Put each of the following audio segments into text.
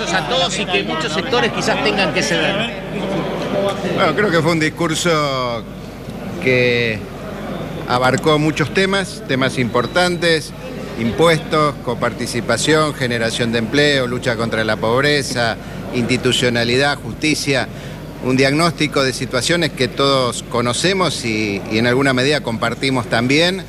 a todos y que muchos sectores quizás tengan que ceder. Bueno, creo que fue un discurso que abarcó muchos temas, temas importantes, impuestos, coparticipación, generación de empleo, lucha contra la pobreza, institucionalidad, justicia, un diagnóstico de situaciones que todos conocemos y, y en alguna medida compartimos también.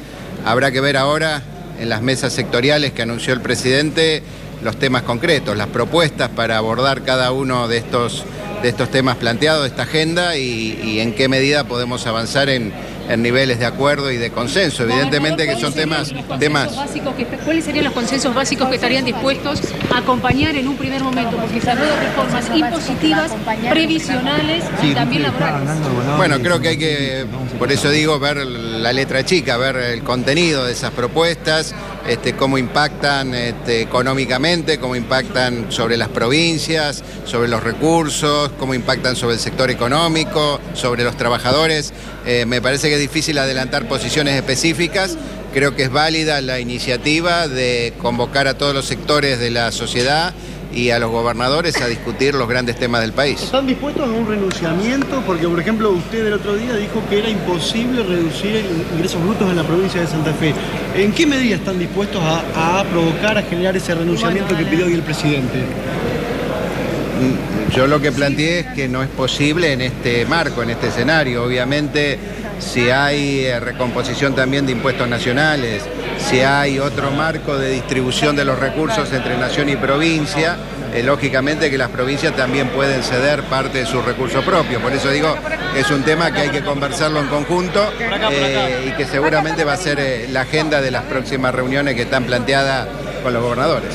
Habrá que ver ahora en las mesas sectoriales que anunció el presidente los temas concretos, las propuestas para abordar cada uno de estos, de estos temas planteados, de esta agenda y, y en qué medida podemos avanzar en, en niveles de acuerdo y de consenso. Evidentemente que son temas, temas. Básicos que, ¿Cuáles serían los consensos básicos que estarían dispuestos a acompañar en un primer momento? Porque se habló de reformas impositivas, previsionales y también laborales. Bueno, creo que hay que, por eso digo, ver la letra chica, ver el contenido de esas propuestas, este, cómo impactan este, económicamente, cómo impactan sobre las provincias, sobre los recursos, cómo impactan sobre el sector económico, sobre los trabajadores. Eh, me parece que es difícil adelantar posiciones específicas. Creo que es válida la iniciativa de convocar a todos los sectores de la sociedad y a los gobernadores a discutir los grandes temas del país. ¿Están dispuestos a un renunciamiento? Porque, por ejemplo, usted el otro día dijo que era imposible reducir ingresos brutos en la provincia de Santa Fe. ¿En qué medida están dispuestos a, a provocar, a generar ese renunciamiento que pidió hoy el presidente? Yo lo que planteé es que no es posible en este marco, en este escenario. Obviamente, si hay eh, recomposición también de impuestos nacionales, si hay otro marco de distribución de los recursos entre nación y provincia, eh, lógicamente que las provincias también pueden ceder parte de sus recursos propios. Por eso digo, es un tema que hay que conversarlo en conjunto eh, y que seguramente va a ser eh, la agenda de las próximas reuniones que están planteadas con los gobernadores.